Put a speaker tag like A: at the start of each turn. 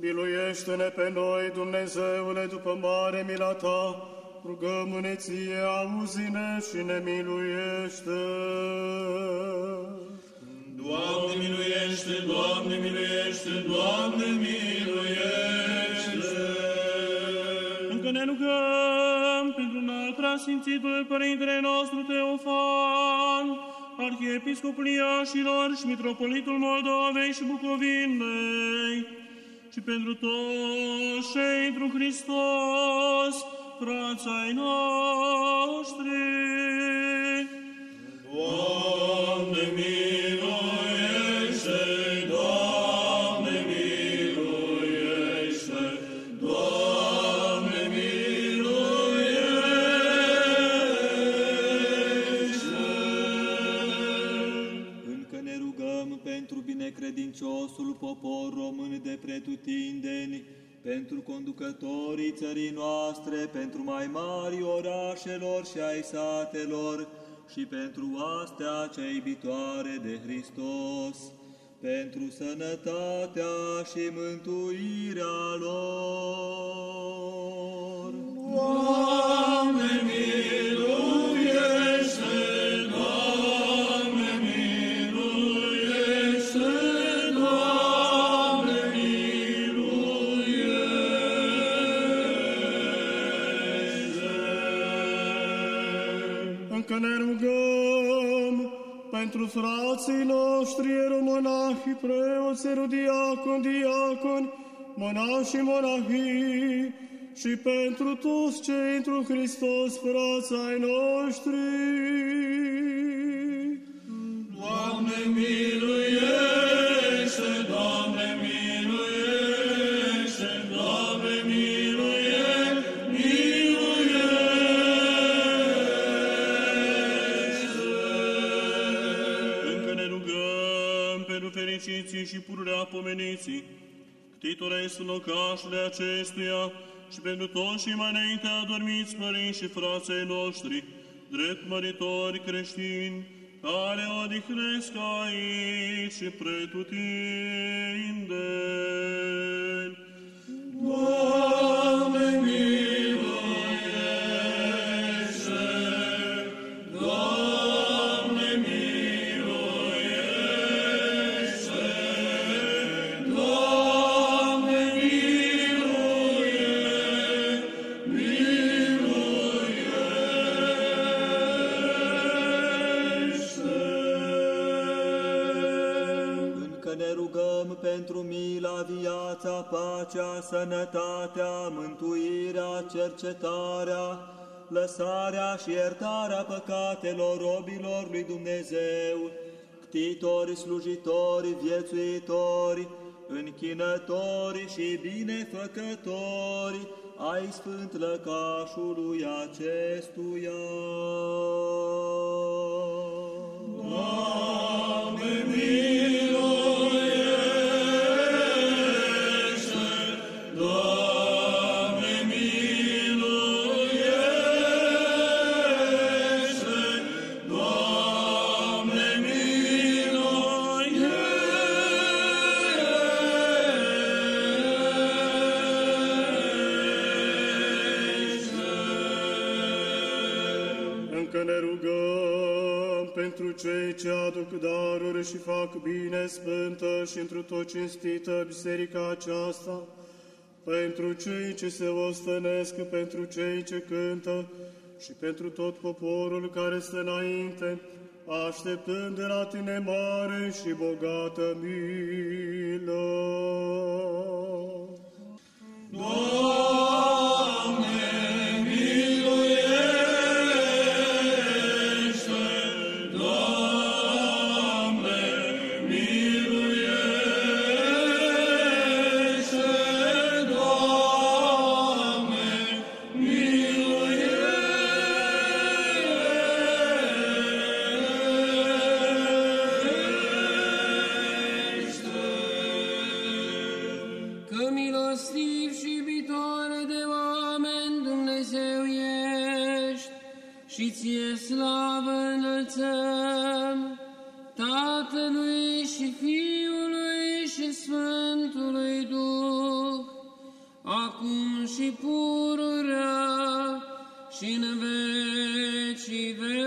A: Miluiește-ne pe noi, Dumnezeule, după mare mila Ta, rugăm-ne ție, auzi-ne și ne miluiește.
B: Doamne miluiește, Doamne miluiește, Doamne miluiește!
C: Încă ne rugăm pentru înalt preasfințitul Părintele nostru Teofan, Arhiepiscopul Iașilor și Mitropolitul Moldovei și Bucovinei, și pentru toți cei într Hristos, frații ai noștri.
B: Doamne miluiește,
D: pentru binecredinciosul popor român de pretutindeni, pentru conducătorii țării noastre, pentru mai mari orașelor și ai satelor, și pentru astea cea iubitoare de Hristos, pentru sănătatea și mântuirea lor.
B: Doamne miluiește!
A: Încă ne rugăm pentru frații noștri eromonahi, preoți, erudiacon, diacon, monași și monahii, și pentru toți cei într Hristos, frații ai noștri.
C: Fericiții și pururea pomeniții, ctitorei locașului acestuia și pentru toți și mai înainte adormiți părinți și frații noștri, drept măritori creștini, care odihnesc aici și pretutindeni.
B: Doamne
D: ne rugăm pentru mila, viața, pacea, sănătatea, mântuirea, cercetarea, lăsarea și iertarea păcatelor robilor lui Dumnezeu, ctitori, slujitori, viețuitori, închinători și binefăcători ai sfânt lăcașului acestuia.
B: Doamne miluiește!
A: Încă ne rugăm pentru cei ce aduc daruri și fac bine sfântă și întru tot cinstită biserica aceasta, pentru cei ce se ostănesc, pentru cei ce cântă și pentru tot poporul care stă înainte, așteptând de la tine mare și bogată milă.
B: Doamne
E: și ție slavă înălțăm, Tatălui și Fiului și Sfântului Duh, acum și pururea și în vecii
B: vecii.